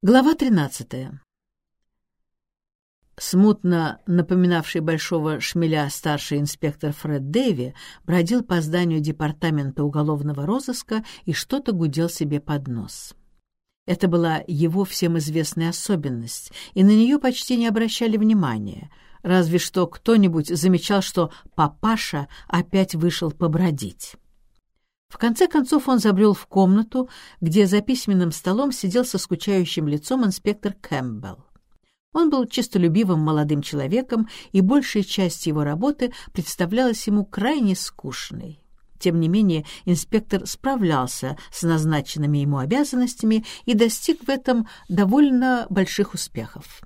Глава 13. Смутно напоминавший большого шмеля старший инспектор Фред Дэви бродил по зданию департамента уголовного розыска и что-то гудел себе под нос. Это была его всем известная особенность, и на нее почти не обращали внимания, разве что кто-нибудь замечал, что папаша опять вышел побродить. В конце концов он забрел в комнату, где за письменным столом сидел со скучающим лицом инспектор Кэмпбелл. Он был честолюбивым молодым человеком, и большая часть его работы представлялась ему крайне скучной. Тем не менее, инспектор справлялся с назначенными ему обязанностями и достиг в этом довольно больших успехов.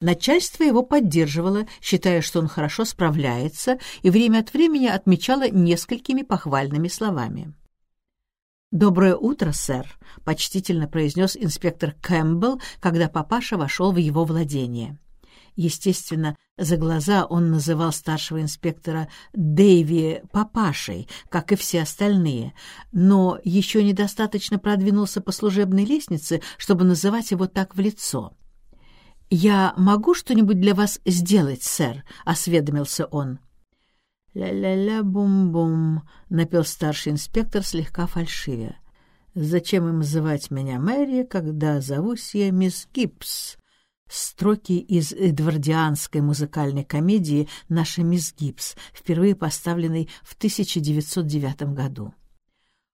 Начальство его поддерживало, считая, что он хорошо справляется, и время от времени отмечало несколькими похвальными словами. «Доброе утро, сэр», — почтительно произнес инспектор Кэмпбелл, когда папаша вошел в его владение. Естественно, за глаза он называл старшего инспектора Дэйви папашей, как и все остальные, но еще недостаточно продвинулся по служебной лестнице, чтобы называть его так в лицо. «Я могу что-нибудь для вас сделать, сэр?» — осведомился он. «Ля-ля-ля-бум-бум», — напел старший инспектор слегка фальшивя. «Зачем им называть меня Мэри, когда зовусь я мисс Гибс?» Строки из эдвардианской музыкальной комедии «Наша мисс Гибс», впервые поставленной в 1909 году.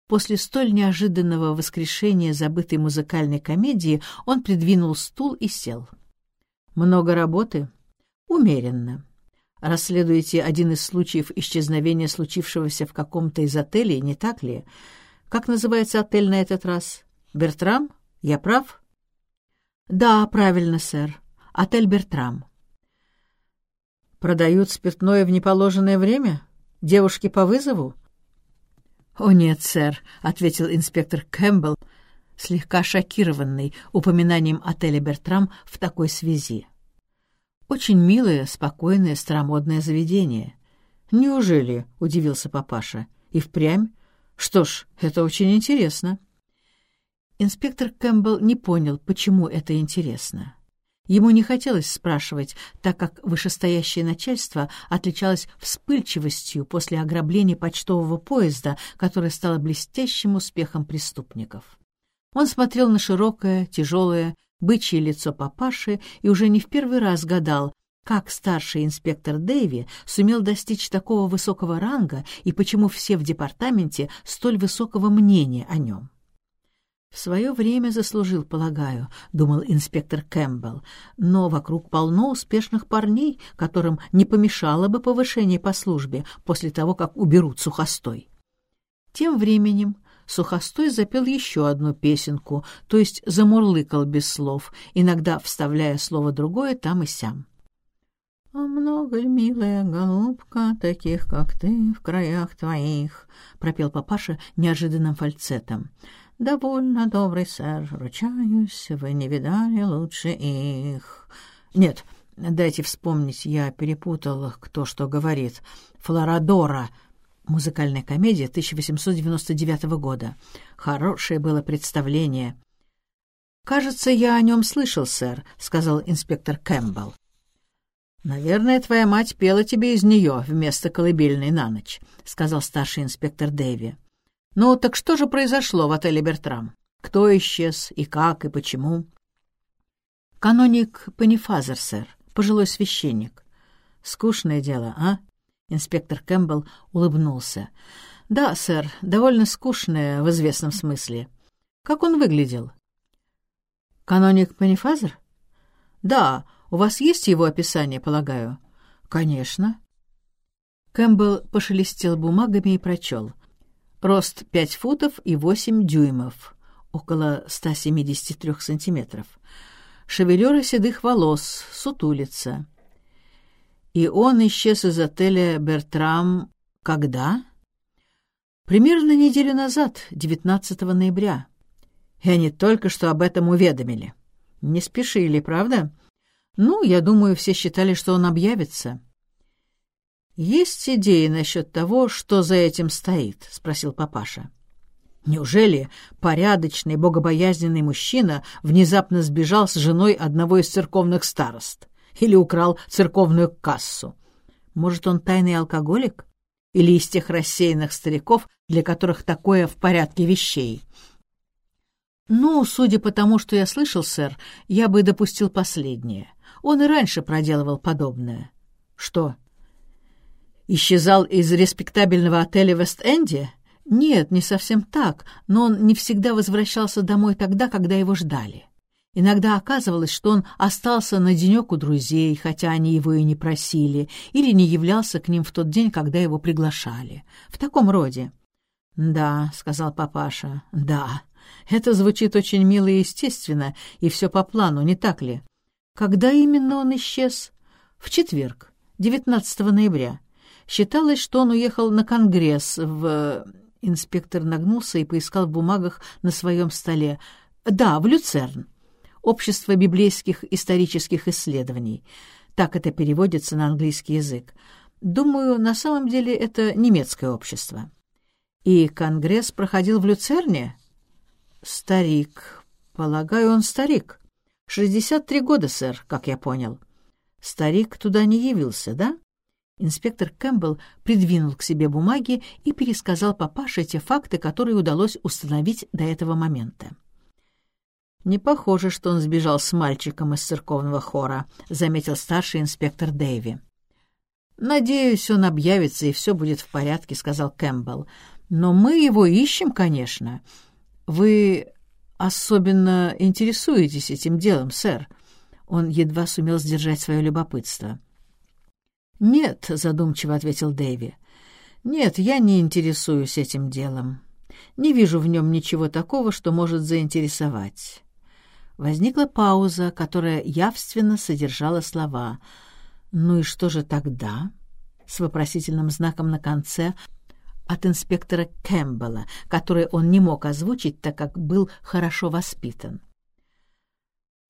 После столь неожиданного воскрешения забытой музыкальной комедии он придвинул стул и сел. «Много работы?» «Умеренно расследуете один из случаев исчезновения, случившегося в каком-то из отелей, не так ли? Как называется отель на этот раз? Бертрам? Я прав? Да, правильно, сэр. Отель Бертрам. Продают спиртное в неположенное время? Девушки по вызову? О нет, сэр, ответил инспектор Кэмпбелл, слегка шокированный упоминанием отеля Бертрам в такой связи. Очень милое, спокойное, старомодное заведение. Неужели? — удивился папаша. И впрямь? Что ж, это очень интересно. Инспектор Кэмпбелл не понял, почему это интересно. Ему не хотелось спрашивать, так как вышестоящее начальство отличалось вспыльчивостью после ограбления почтового поезда, которое стало блестящим успехом преступников. Он смотрел на широкое, тяжелое, бычье лицо папаши и уже не в первый раз гадал, как старший инспектор Дэйви сумел достичь такого высокого ранга и почему все в департаменте столь высокого мнения о нем. «В свое время заслужил, полагаю», — думал инспектор Кэмпбелл, «но вокруг полно успешных парней, которым не помешало бы повышение по службе после того, как уберут сухостой». Тем временем Сухостой запел еще одну песенку, то есть замурлыкал без слов, иногда вставляя слово другое там и сям. «А много ли, милая голубка, таких, как ты, в краях твоих?» — пропел папаша неожиданным фальцетом. «Довольно, добрый сэр, ручаюсь, вы не видали лучше их». «Нет, дайте вспомнить, я перепутал, кто что говорит. Флорадора», Музыкальная комедия 1899 года. Хорошее было представление. «Кажется, я о нем слышал, сэр», — сказал инспектор Кэмпбелл. «Наверное, твоя мать пела тебе из нее вместо колыбельной на ночь», — сказал старший инспектор Дэви. «Ну, так что же произошло в отеле «Бертрам»? Кто исчез, и как, и почему?» «Каноник Панифазер, сэр, пожилой священник. Скучное дело, а?» Инспектор Кэмпбелл улыбнулся. «Да, сэр, довольно скучное в известном смысле. Как он выглядел?» «Каноник Панифазер?» «Да, у вас есть его описание, полагаю?» «Конечно». Кэмпбелл пошелестел бумагами и прочел. Рост пять футов и восемь дюймов, около 173 сантиметров. Шевелюра седых волос, сутулица. И он исчез из отеля «Бертрам» когда? Примерно неделю назад, 19 ноября. И они только что об этом уведомили. Не спешили, правда? Ну, я думаю, все считали, что он объявится. «Есть идеи насчет того, что за этим стоит?» — спросил папаша. Неужели порядочный, богобоязненный мужчина внезапно сбежал с женой одного из церковных старост или украл церковную кассу? Может, он тайный алкоголик? Или из тех рассеянных стариков, для которых такое в порядке вещей? Ну, судя по тому, что я слышал, сэр, я бы допустил последнее. Он и раньше проделывал подобное. Что? Исчезал из респектабельного отеля в Вест-Энде? Нет, не совсем так, но он не всегда возвращался домой тогда, когда его ждали. Иногда оказывалось, что он остался на денек у друзей, хотя они его и не просили, или не являлся к ним в тот день, когда его приглашали. В таком роде. «Да», — сказал папаша, — «да. Это звучит очень мило и естественно, и все по плану, не так ли? Когда именно он исчез? В четверг, 19 ноября. Считалось, что он уехал на конгресс в... Инспектор нагнулся и поискал в бумагах на своем столе. Да, в Люцерн. Общество библейских исторических исследований. Так это переводится на английский язык. Думаю, на самом деле это немецкое общество. И конгресс проходил в Люцерне? Старик. Полагаю, он старик. Шестьдесят три года, сэр, как я понял. Старик туда не явился, да? Инспектор Кэмпбелл придвинул к себе бумаги и пересказал папаше те факты, которые удалось установить до этого момента. «Не похоже, что он сбежал с мальчиком из церковного хора», — заметил старший инспектор Дэйви. «Надеюсь, он объявится, и все будет в порядке», — сказал Кэмпбелл. «Но мы его ищем, конечно. Вы особенно интересуетесь этим делом, сэр». Он едва сумел сдержать свое любопытство. «Нет», — задумчиво ответил Дэви. «Нет, я не интересуюсь этим делом. Не вижу в нем ничего такого, что может заинтересовать». Возникла пауза, которая явственно содержала слова «Ну и что же тогда?» с вопросительным знаком на конце от инспектора Кэмпбелла, который он не мог озвучить, так как был хорошо воспитан.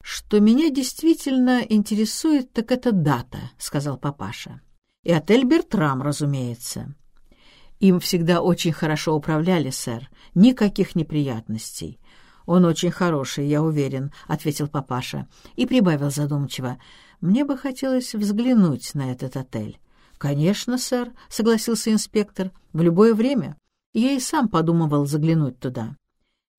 «Что меня действительно интересует, так это дата», — сказал папаша. «И отель Бертрам, разумеется». «Им всегда очень хорошо управляли, сэр. Никаких неприятностей». «Он очень хороший, я уверен», — ответил папаша и прибавил задумчиво. «Мне бы хотелось взглянуть на этот отель». «Конечно, сэр», — согласился инспектор, — «в любое время. Я и сам подумывал заглянуть туда».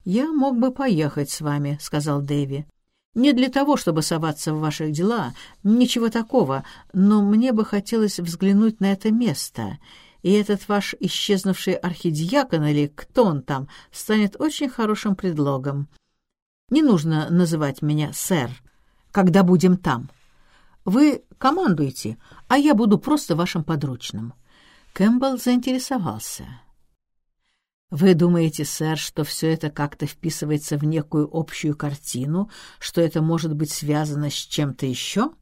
«Я мог бы поехать с вами», — сказал Дэви. Не для того, чтобы соваться в ваши дела, ничего такого, но мне бы хотелось взглянуть на это место, и этот ваш исчезнувший архидиакон или кто он там станет очень хорошим предлогом. Не нужно называть меня сэр, когда будем там. Вы командуете, а я буду просто вашим подручным». Кэмпбелл заинтересовался. Вы думаете, сэр, что все это как-то вписывается в некую общую картину, что это может быть связано с чем-то еще?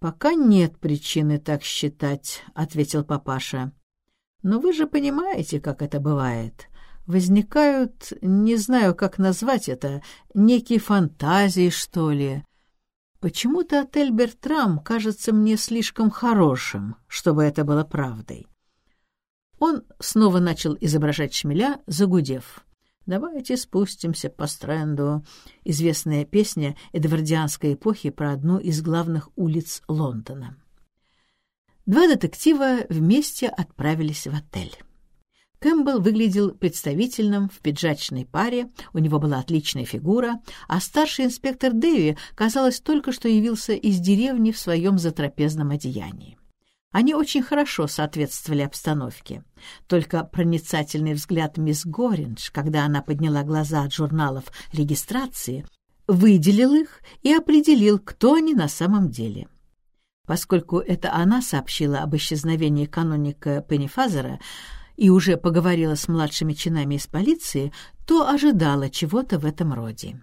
Пока нет причины так считать, ответил папаша. Но вы же понимаете, как это бывает. Возникают, не знаю, как назвать это, некие фантазии, что ли. Почему-то отель Бертрам кажется мне слишком хорошим, чтобы это было правдой. Он снова начал изображать шмеля, загудев. «Давайте спустимся по стренду» — известная песня эдвардианской эпохи про одну из главных улиц Лондона. Два детектива вместе отправились в отель. Кэмпбелл выглядел представительным в пиджачной паре, у него была отличная фигура, а старший инспектор Дэви, казалось, только что явился из деревни в своем затрапезном одеянии. Они очень хорошо соответствовали обстановке. Только проницательный взгляд мисс Горинж, когда она подняла глаза от журналов регистрации, выделил их и определил, кто они на самом деле. Поскольку это она сообщила об исчезновении каноника Пеннифазера и уже поговорила с младшими чинами из полиции, то ожидала чего-то в этом роде.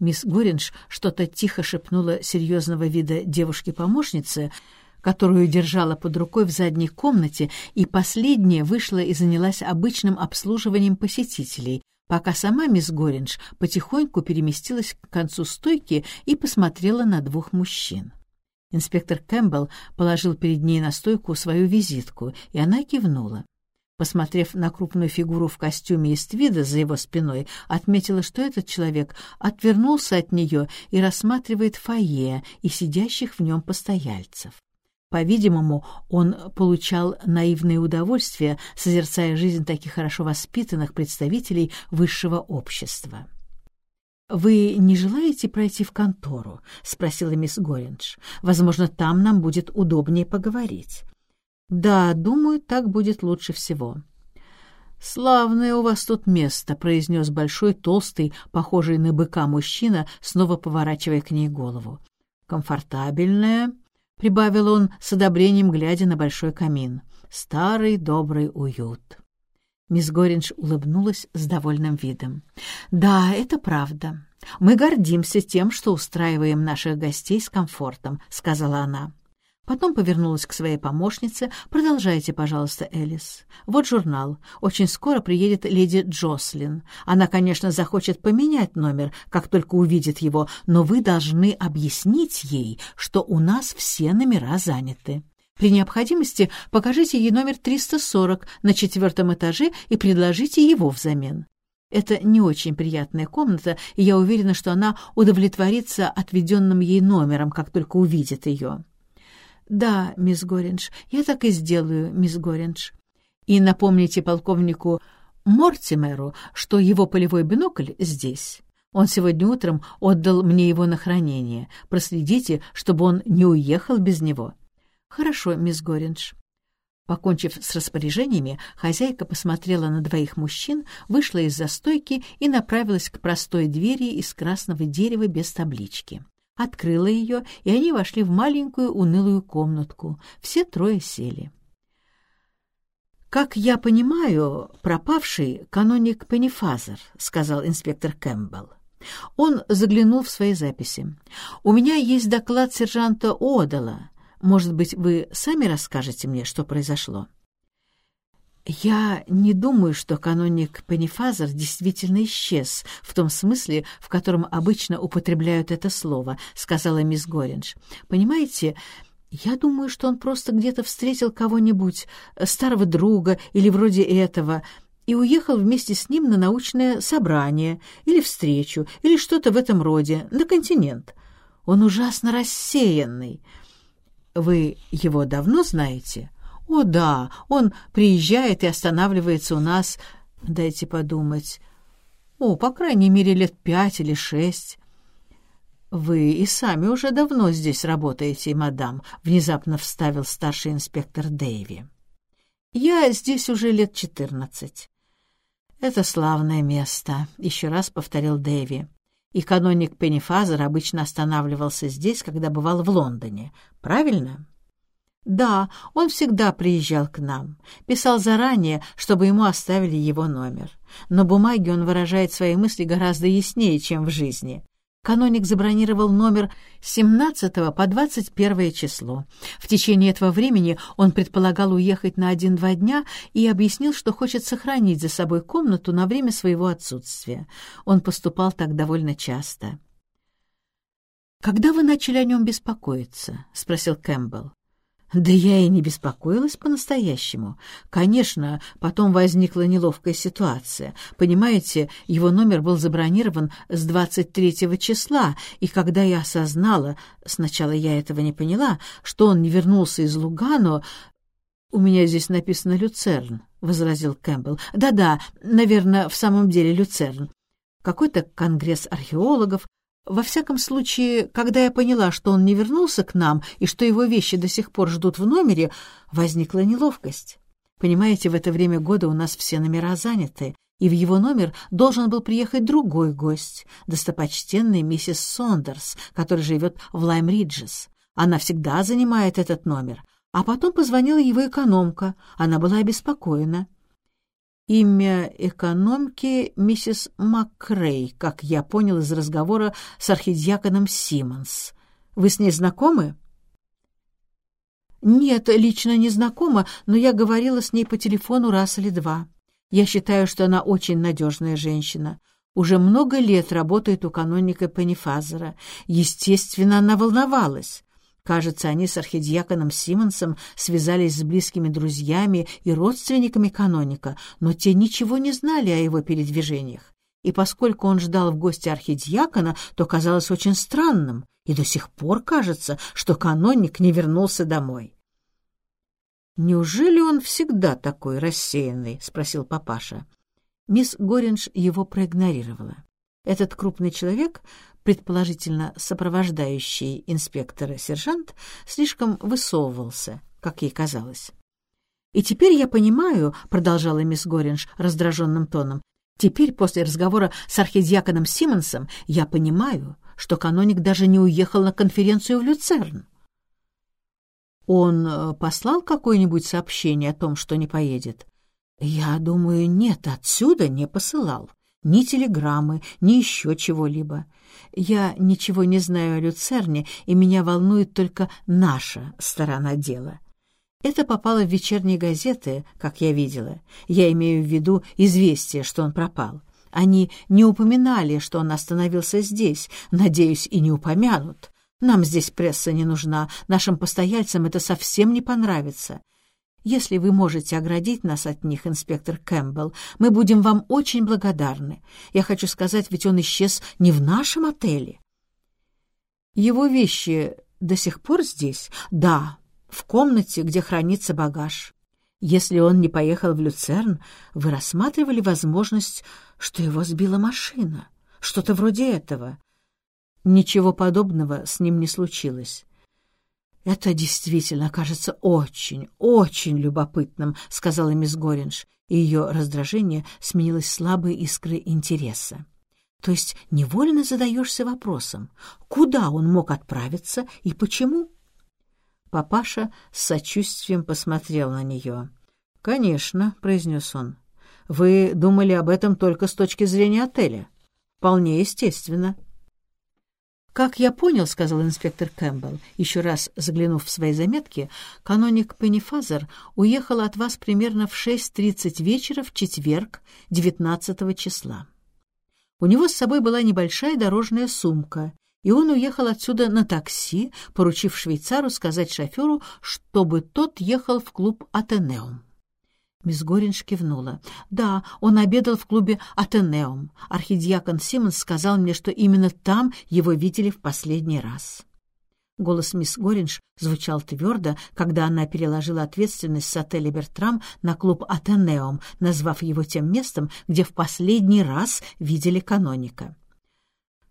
Мисс Горинж что-то тихо шепнула серьезного вида девушке-помощнице, которую держала под рукой в задней комнате, и последняя вышла и занялась обычным обслуживанием посетителей, пока сама мисс Горинж потихоньку переместилась к концу стойки и посмотрела на двух мужчин. Инспектор Кэмпбелл положил перед ней на стойку свою визитку, и она кивнула. Посмотрев на крупную фигуру в костюме из твида за его спиной, отметила, что этот человек отвернулся от нее и рассматривает фойе и сидящих в нем постояльцев. По-видимому, он получал наивное удовольствие, созерцая жизнь таких хорошо воспитанных представителей высшего общества. «Вы не желаете пройти в контору?» — спросила мисс Горинж. «Возможно, там нам будет удобнее поговорить». «Да, думаю, так будет лучше всего». «Славное у вас тут место», — произнес большой, толстый, похожий на быка мужчина, снова поворачивая к ней голову. «Комфортабельное», — прибавил он с одобрением, глядя на большой камин. «Старый добрый уют». Мисс Горинж улыбнулась с довольным видом. «Да, это правда. Мы гордимся тем, что устраиваем наших гостей с комфортом», — сказала она. Потом повернулась к своей помощнице. «Продолжайте, пожалуйста, Элис. Вот журнал. Очень скоро приедет леди Джослин. Она, конечно, захочет поменять номер, как только увидит его, но вы должны объяснить ей, что у нас все номера заняты. При необходимости покажите ей номер 340 на четвертом этаже и предложите его взамен. Это не очень приятная комната, и я уверена, что она удовлетворится отведенным ей номером, как только увидит ее». «Да, мисс Горинж, я так и сделаю, мисс Горинж. И напомните полковнику Мортимеру, что его полевой бинокль здесь. Он сегодня утром отдал мне его на хранение. Проследите, чтобы он не уехал без него». «Хорошо, мисс Горинж». Покончив с распоряжениями, хозяйка посмотрела на двоих мужчин, вышла из застойки и направилась к простой двери из красного дерева без таблички открыла ее, и они вошли в маленькую унылую комнатку. Все трое сели. «Как я понимаю, пропавший каноник Пеннифазер», — сказал инспектор Кэмпбелл. Он заглянул в свои записи. «У меня есть доклад сержанта Одала. Может быть, вы сами расскажете мне, что произошло?» «Я не думаю, что каноник Пеннифазер действительно исчез, в том смысле, в котором обычно употребляют это слово», — сказала мисс Горинж. «Понимаете, я думаю, что он просто где-то встретил кого-нибудь, э, старого друга или вроде этого, и уехал вместе с ним на научное собрание или встречу, или что-то в этом роде, на континент. Он ужасно рассеянный. Вы его давно знаете?» «О, да, он приезжает и останавливается у нас, дайте подумать, о, по крайней мере, лет пять или шесть». «Вы и сами уже давно здесь работаете, мадам», — внезапно вставил старший инспектор Дэйви. «Я здесь уже лет четырнадцать». «Это славное место», — еще раз повторил Дэйви. «И каноник Пеннифазер обычно останавливался здесь, когда бывал в Лондоне. Правильно?» Да, он всегда приезжал к нам. Писал заранее, чтобы ему оставили его номер. Но бумаги он выражает свои мысли гораздо яснее, чем в жизни. Каноник забронировал номер с 17 по 21 число. В течение этого времени он предполагал уехать на один-два дня и объяснил, что хочет сохранить за собой комнату на время своего отсутствия. Он поступал так довольно часто. «Когда вы начали о нем беспокоиться?» — спросил Кэмпбелл. Да я и не беспокоилась по-настоящему. Конечно, потом возникла неловкая ситуация. Понимаете, его номер был забронирован с 23 числа, и когда я осознала, сначала я этого не поняла, что он не вернулся из Лугано... «У меня здесь написано «Люцерн», — возразил Кэмпбелл. «Да-да, наверное, в самом деле Люцерн. Какой-то конгресс археологов, во всяком случае, когда я поняла, что он не вернулся к нам и что его вещи до сих пор ждут в номере, возникла неловкость. Понимаете, в это время года у нас все номера заняты, и в его номер должен был приехать другой гость, достопочтенный миссис Сондерс, который живет в Лайм-Риджес. Она всегда занимает этот номер. А потом позвонила его экономка. Она была обеспокоена. Имя экономки миссис Макрей, как я понял из разговора с архидиаконом Симмонс. Вы с ней знакомы? Нет, лично не знакома, но я говорила с ней по телефону раз или два. Я считаю, что она очень надежная женщина. Уже много лет работает у каноника Пеннифазера. Естественно, она волновалась. Кажется, они с архидиаконом Симонсом связались с близкими друзьями и родственниками каноника, но те ничего не знали о его передвижениях. И поскольку он ждал в гости архидиакона, то казалось очень странным, и до сих пор кажется, что каноник не вернулся домой. «Неужели он всегда такой рассеянный?» — спросил папаша. Мисс Горинж его проигнорировала. Этот крупный человек, предположительно сопровождающий инспектора-сержант, слишком высовывался, как ей казалось. «И теперь я понимаю», — продолжала мисс Горинж раздраженным тоном, «теперь, после разговора с архидиаконом Симмонсом, я понимаю, что каноник даже не уехал на конференцию в Люцерн. Он э, послал какое-нибудь сообщение о том, что не поедет? Я думаю, нет, отсюда не посылал. Ни телеграммы, ни еще чего-либо. Я ничего не знаю о Люцерне, и меня волнует только наша сторона дела. Это попало в вечерние газеты, как я видела. Я имею в виду известие, что он пропал. Они не упоминали, что он остановился здесь, надеюсь, и не упомянут. Нам здесь пресса не нужна, нашим постояльцам это совсем не понравится. Если вы можете оградить нас от них, инспектор Кэмпбелл, мы будем вам очень благодарны. Я хочу сказать, ведь он исчез не в нашем отеле. Его вещи до сих пор здесь? Да, в комнате, где хранится багаж. Если он не поехал в Люцерн, вы рассматривали возможность, что его сбила машина? Что-то вроде этого. Ничего подобного с ним не случилось. «Это действительно кажется очень, очень любопытным», — сказала мисс Горинж, и ее раздражение сменилось слабой искрой интереса. «То есть невольно задаешься вопросом, куда он мог отправиться и почему?» Папаша с сочувствием посмотрел на нее. «Конечно», — произнес он. «Вы думали об этом только с точки зрения отеля. Вполне естественно». «Как я понял», — сказал инспектор Кэмпбелл, еще раз заглянув в свои заметки, каноник Пеннифазер уехал от вас примерно в 6.30 вечера в четверг, 19 числа. У него с собой была небольшая дорожная сумка, и он уехал отсюда на такси, поручив швейцару сказать шоферу, чтобы тот ехал в клуб «Атенеум». Мисс Горинж кивнула. «Да, он обедал в клубе «Атенеум». Архидиакон Симмонс сказал мне, что именно там его видели в последний раз». Голос мисс Горинж звучал твердо, когда она переложила ответственность с отеля «Бертрам» на клуб «Атенеум», назвав его тем местом, где в последний раз видели каноника.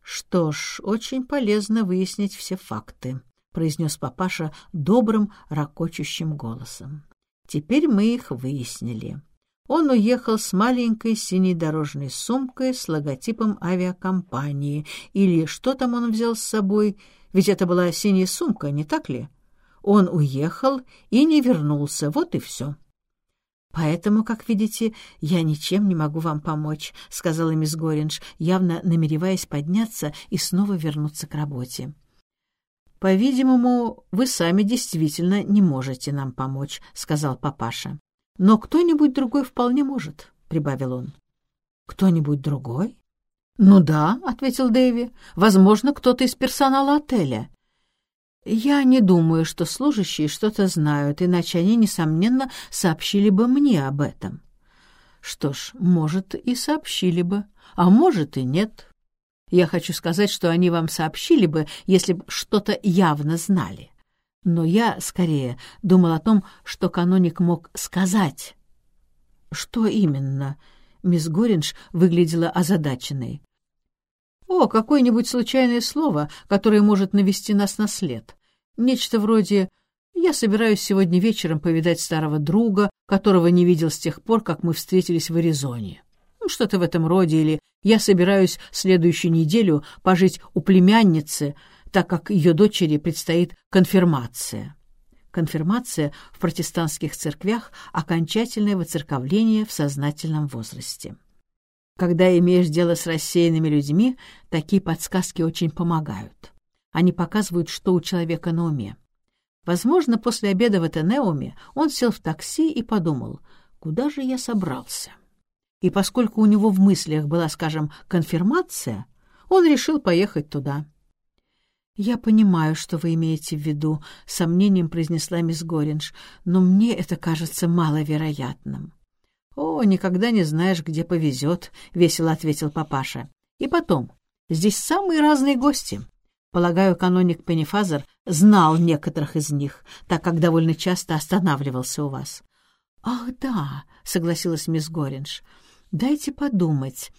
«Что ж, очень полезно выяснить все факты», — произнес папаша добрым, ракочущим голосом. Теперь мы их выяснили. Он уехал с маленькой синей дорожной сумкой с логотипом авиакомпании. Или что там он взял с собой? Ведь это была синяя сумка, не так ли? Он уехал и не вернулся, вот и все. «Поэтому, как видите, я ничем не могу вам помочь», — сказала мисс Горинж, явно намереваясь подняться и снова вернуться к работе. «По-видимому, вы сами действительно не можете нам помочь», — сказал папаша. «Но кто-нибудь другой вполне может», — прибавил он. «Кто-нибудь другой?» «Ну да», — ответил Дэви. «Возможно, кто-то из персонала отеля». «Я не думаю, что служащие что-то знают, иначе они, несомненно, сообщили бы мне об этом». «Что ж, может, и сообщили бы, а может и нет. Я хочу сказать, что они вам сообщили бы, если бы что-то явно знали. Но я, скорее, думал о том, что каноник мог сказать. Что именно? Мисс Горинж выглядела озадаченной. О, какое-нибудь случайное слово, которое может навести нас на след. Нечто вроде «Я собираюсь сегодня вечером повидать старого друга, которого не видел с тех пор, как мы встретились в Аризоне» что-то в этом роде, или я собираюсь следующую неделю пожить у племянницы, так как ее дочери предстоит конфирмация. Конфирмация в протестантских церквях — окончательное воцерковление в сознательном возрасте. Когда имеешь дело с рассеянными людьми, такие подсказки очень помогают. Они показывают, что у человека на уме. Возможно, после обеда в Этенеуме он сел в такси и подумал, куда же я собрался? И поскольку у него в мыслях была, скажем, конфирмация, он решил поехать туда. «Я понимаю, что вы имеете в виду», — сомнением произнесла мисс Горинж, «но мне это кажется маловероятным». «О, никогда не знаешь, где повезет», — весело ответил папаша. «И потом, здесь самые разные гости. Полагаю, каноник Пеннифазер знал некоторых из них, так как довольно часто останавливался у вас». «Ах, да», — согласилась мисс Горинж. «Дайте подумать.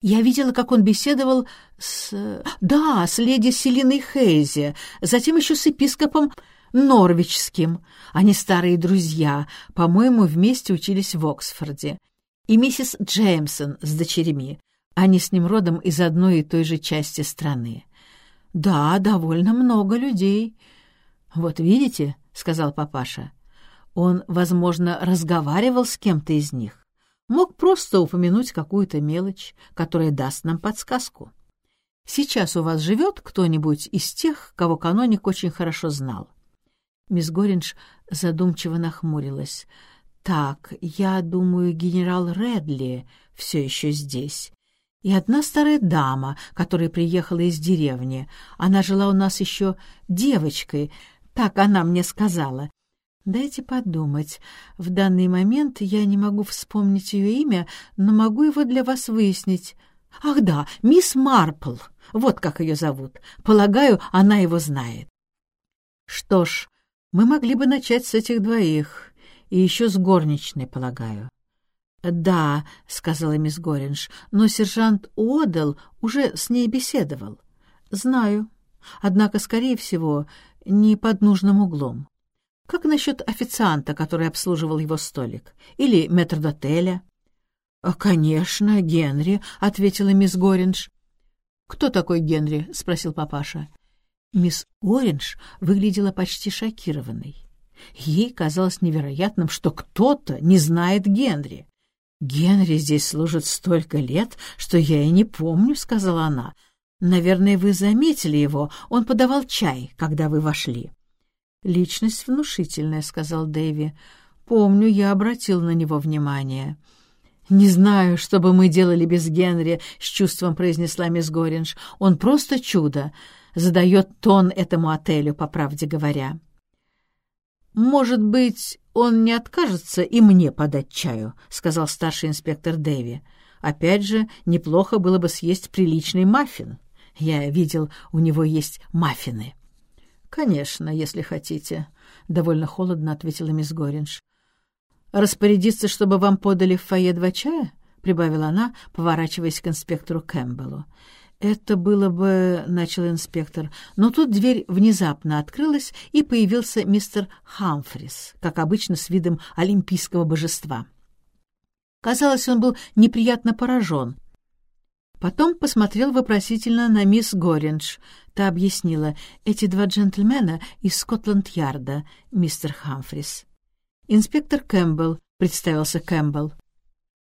Я видела, как он беседовал с... Да, с леди Селиной Хейзи, затем еще с епископом Норвичским. Они старые друзья, по-моему, вместе учились в Оксфорде. И миссис Джеймсон с дочерьми. Они с ним родом из одной и той же части страны. Да, довольно много людей. Вот видите, — сказал папаша, — он, возможно, разговаривал с кем-то из них мог просто упомянуть какую-то мелочь, которая даст нам подсказку. Сейчас у вас живет кто-нибудь из тех, кого каноник очень хорошо знал?» Мисс Горинж задумчиво нахмурилась. «Так, я думаю, генерал Редли все еще здесь. И одна старая дама, которая приехала из деревни. Она жила у нас еще девочкой, так она мне сказала. Дайте подумать. В данный момент я не могу вспомнить ее имя, но могу его для вас выяснить. Ах да, мисс Марпл. Вот как ее зовут. Полагаю, она его знает. Что ж, мы могли бы начать с этих двоих. И еще с горничной, полагаю. «Да», — сказала мисс Горинж, — «но сержант Одел уже с ней беседовал». «Знаю. Однако, скорее всего, не под нужным углом. Как насчет официанта, который обслуживал его столик? Или метрдотеля? «А, «Конечно, Генри», — ответила мисс Горинж. «Кто такой Генри?» — спросил папаша. Мисс Горинж выглядела почти шокированной. Ей казалось невероятным, что кто-то не знает Генри. «Генри здесь служит столько лет, что я и не помню», — сказала она. «Наверное, вы заметили его. Он подавал чай, когда вы вошли». «Личность внушительная», — сказал Дэви. «Помню, я обратил на него внимание». «Не знаю, что бы мы делали без Генри», — с чувством произнесла мисс Горинж. «Он просто чудо. Задает тон этому отелю, по правде говоря». «Может быть, он не откажется и мне подать чаю», — сказал старший инспектор Дэви. «Опять же, неплохо было бы съесть приличный маффин. Я видел, у него есть маффины». «Конечно, если хотите», — довольно холодно ответила мисс Горинж. «Распорядиться, чтобы вам подали в фойе два чая?» — прибавила она, поворачиваясь к инспектору Кэмпбеллу. «Это было бы...» — начал инспектор. Но тут дверь внезапно открылась, и появился мистер Хамфрис, как обычно с видом олимпийского божества. Казалось, он был неприятно поражен — Потом посмотрел вопросительно на мисс Горинж. Та объяснила, эти два джентльмена из Скотланд-Ярда, мистер Хамфрис. Инспектор Кэмпбелл, представился Кэмпбелл.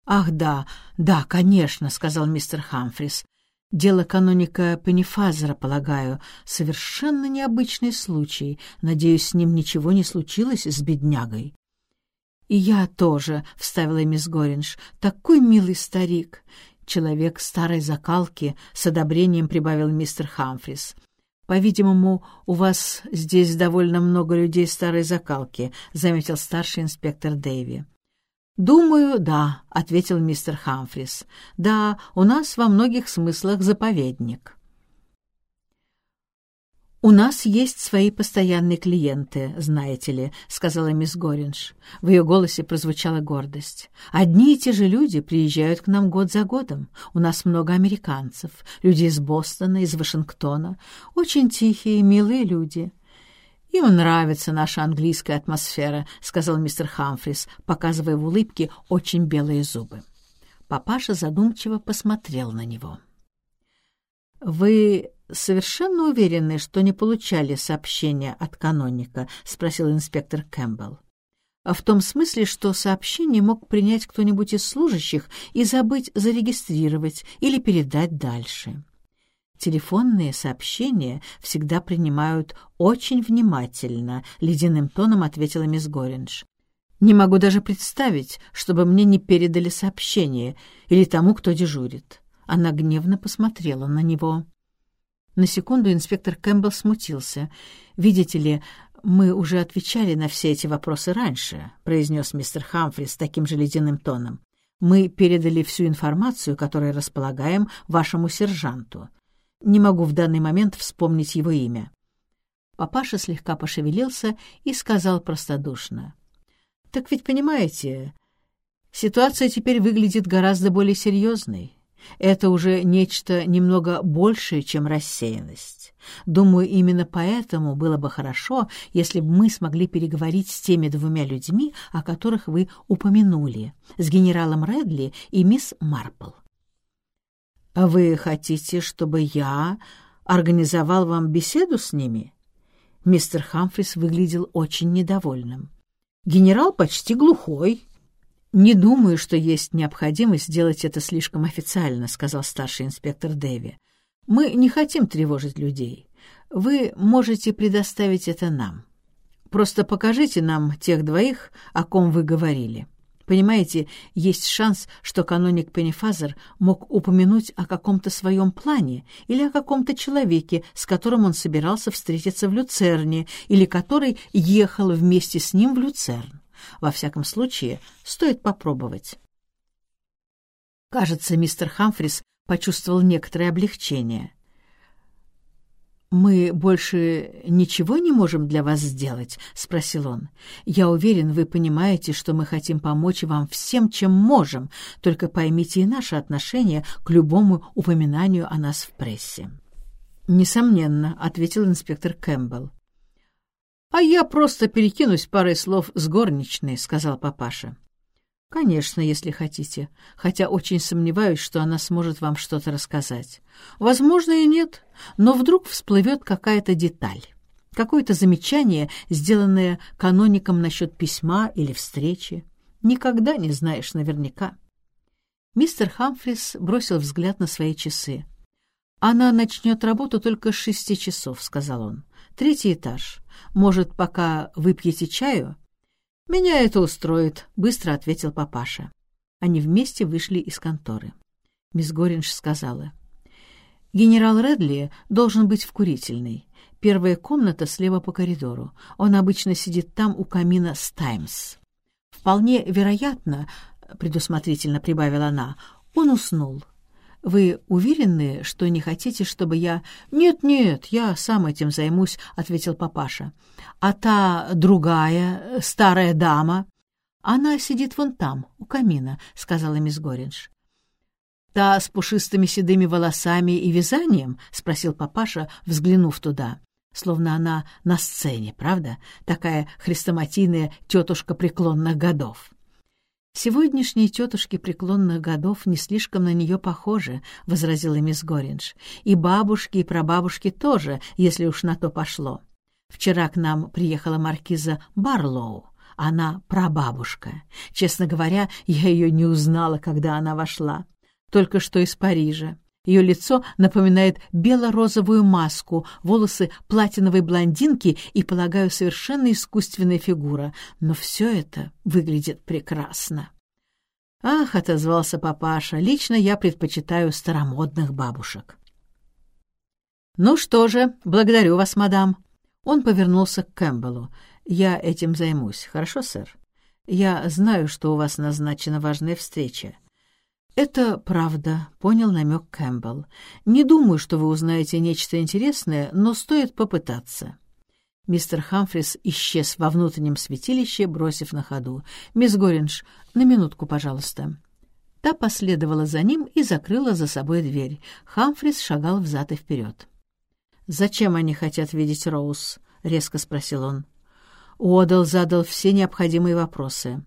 «Ах, да, да, конечно», — сказал мистер Хамфрис. «Дело каноника Пеннифазера, полагаю. Совершенно необычный случай. Надеюсь, с ним ничего не случилось с беднягой». «И я тоже», — вставила мисс Горинж. «Такой милый старик человек старой закалки, с одобрением прибавил мистер Хамфрис. «По-видимому, у вас здесь довольно много людей старой закалки», — заметил старший инспектор Дэйви. «Думаю, да», — ответил мистер Хамфрис. «Да, у нас во многих смыслах заповедник». «У нас есть свои постоянные клиенты, знаете ли», — сказала мисс Горинж. В ее голосе прозвучала гордость. «Одни и те же люди приезжают к нам год за годом. У нас много американцев, люди из Бостона, из Вашингтона. Очень тихие, милые люди». «Им нравится наша английская атмосфера», — сказал мистер Хамфрис, показывая в улыбке очень белые зубы. Папаша задумчиво посмотрел на него. «Вы совершенно уверены, что не получали сообщения от каноника?» — спросил инспектор Кэмпбелл. А «В том смысле, что сообщение мог принять кто-нибудь из служащих и забыть зарегистрировать или передать дальше». «Телефонные сообщения всегда принимают очень внимательно», — ледяным тоном ответила мисс Горинж. «Не могу даже представить, чтобы мне не передали сообщение или тому, кто дежурит». Она гневно посмотрела на него. На секунду инспектор Кэмпбелл смутился. «Видите ли, мы уже отвечали на все эти вопросы раньше», — произнес мистер Хамфри с таким же ледяным тоном. «Мы передали всю информацию, которой располагаем, вашему сержанту. Не могу в данный момент вспомнить его имя». Папаша слегка пошевелился и сказал простодушно. «Так ведь понимаете, ситуация теперь выглядит гораздо более серьезной. Это уже нечто немного большее, чем рассеянность. Думаю, именно поэтому было бы хорошо, если бы мы смогли переговорить с теми двумя людьми, о которых вы упомянули, с генералом Редли и мисс Марпл. «А вы хотите, чтобы я организовал вам беседу с ними?» Мистер Хамфрис выглядел очень недовольным. «Генерал почти глухой, «Не думаю, что есть необходимость сделать это слишком официально», — сказал старший инспектор Дэви. «Мы не хотим тревожить людей. Вы можете предоставить это нам. Просто покажите нам тех двоих, о ком вы говорили. Понимаете, есть шанс, что каноник Пеннифазер мог упомянуть о каком-то своем плане или о каком-то человеке, с которым он собирался встретиться в Люцерне или который ехал вместе с ним в Люцерн. Во всяком случае, стоит попробовать. Кажется, мистер Хамфрис почувствовал некоторое облегчение. «Мы больше ничего не можем для вас сделать?» — спросил он. «Я уверен, вы понимаете, что мы хотим помочь вам всем, чем можем, только поймите и наше отношение к любому упоминанию о нас в прессе». «Несомненно», — ответил инспектор Кэмпбелл. «А я просто перекинусь парой слов с горничной», — сказал папаша. «Конечно, если хотите, хотя очень сомневаюсь, что она сможет вам что-то рассказать. Возможно, и нет, но вдруг всплывет какая-то деталь, какое-то замечание, сделанное каноником насчет письма или встречи. Никогда не знаешь наверняка». Мистер Хамфрис бросил взгляд на свои часы. «Она начнет работу только с шести часов», — сказал он. «Третий этаж. Может, пока выпьете чаю?» «Меня это устроит», — быстро ответил папаша. Они вместе вышли из конторы. Мисс Горинж сказала. «Генерал Редли должен быть в курительной. Первая комната слева по коридору. Он обычно сидит там у камина с «Таймс». Вполне вероятно, — предусмотрительно прибавила она, — он уснул. «Вы уверены, что не хотите, чтобы я...» «Нет-нет, я сам этим займусь», — ответил папаша. «А та другая, старая дама...» «Она сидит вон там, у камина», — сказала мисс Горинж. «Та с пушистыми седыми волосами и вязанием?» — спросил папаша, взглянув туда. Словно она на сцене, правда? Такая хрестоматийная тетушка преклонных годов. «Сегодняшние тетушки преклонных годов не слишком на нее похожи», — возразила мисс Горинж. «И бабушки, и прабабушки тоже, если уж на то пошло. Вчера к нам приехала маркиза Барлоу. Она прабабушка. Честно говоря, я ее не узнала, когда она вошла. Только что из Парижа. Ее лицо напоминает бело-розовую маску, волосы платиновой блондинки и, полагаю, совершенно искусственная фигура. Но все это выглядит прекрасно. «Ах», — отозвался папаша, — «лично я предпочитаю старомодных бабушек». «Ну что же, благодарю вас, мадам». Он повернулся к Кэмпбеллу. «Я этим займусь, хорошо, сэр? Я знаю, что у вас назначена важная встреча. «Это правда», — понял намек Кэмпбелл. «Не думаю, что вы узнаете нечто интересное, но стоит попытаться». Мистер Хамфрис исчез во внутреннем святилище, бросив на ходу. «Мисс Горинж, на минутку, пожалуйста». Та последовала за ним и закрыла за собой дверь. Хамфрис шагал взад и вперед. «Зачем они хотят видеть Роуз?» — резко спросил он. Уодл задал все необходимые вопросы.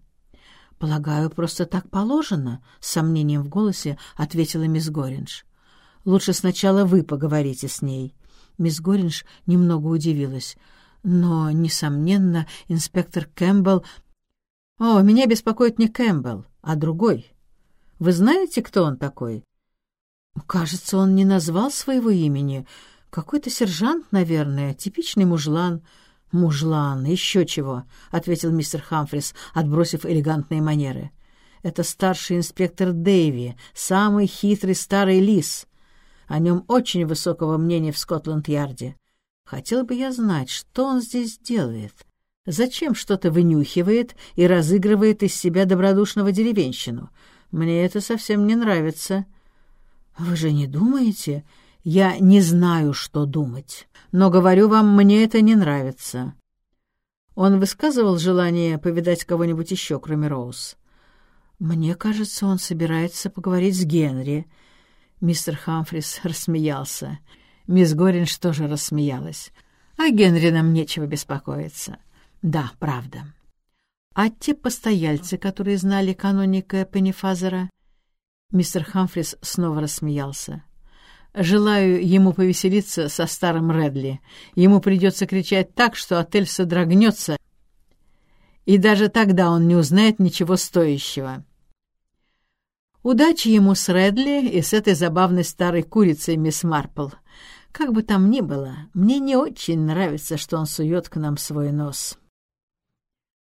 «Полагаю, просто так положено», — с сомнением в голосе ответила мисс Горинж. «Лучше сначала вы поговорите с ней». Мисс Горинж немного удивилась. «Но, несомненно, инспектор Кэмпбелл...» «О, меня беспокоит не Кэмпбелл, а другой. Вы знаете, кто он такой?» «Кажется, он не назвал своего имени. Какой-то сержант, наверное, типичный мужлан». «Мужлан, еще чего», — ответил мистер Хамфрис, отбросив элегантные манеры. «Это старший инспектор Дэйви, самый хитрый старый лис. О нем очень высокого мнения в Скотланд-Ярде. Хотел бы я знать, что он здесь делает. Зачем что-то вынюхивает и разыгрывает из себя добродушного деревенщину? Мне это совсем не нравится. Вы же не думаете? Я не знаю, что думать. Но, говорю вам, мне это не нравится. Он высказывал желание повидать кого-нибудь еще, кроме Роуз. «Мне кажется, он собирается поговорить с Генри». Мистер Хамфрис рассмеялся. Мисс Горинж тоже рассмеялась. «А Генри нам нечего беспокоиться». «Да, правда». «А те постояльцы, которые знали каноника Пеннифазера?» Мистер Хамфрис снова рассмеялся. Желаю ему повеселиться со старым Редли. Ему придется кричать так, что отель содрогнется, и даже тогда он не узнает ничего стоящего. Удачи ему с Редли и с этой забавной старой курицей, мисс Марпл. Как бы там ни было, мне не очень нравится, что он сует к нам свой нос».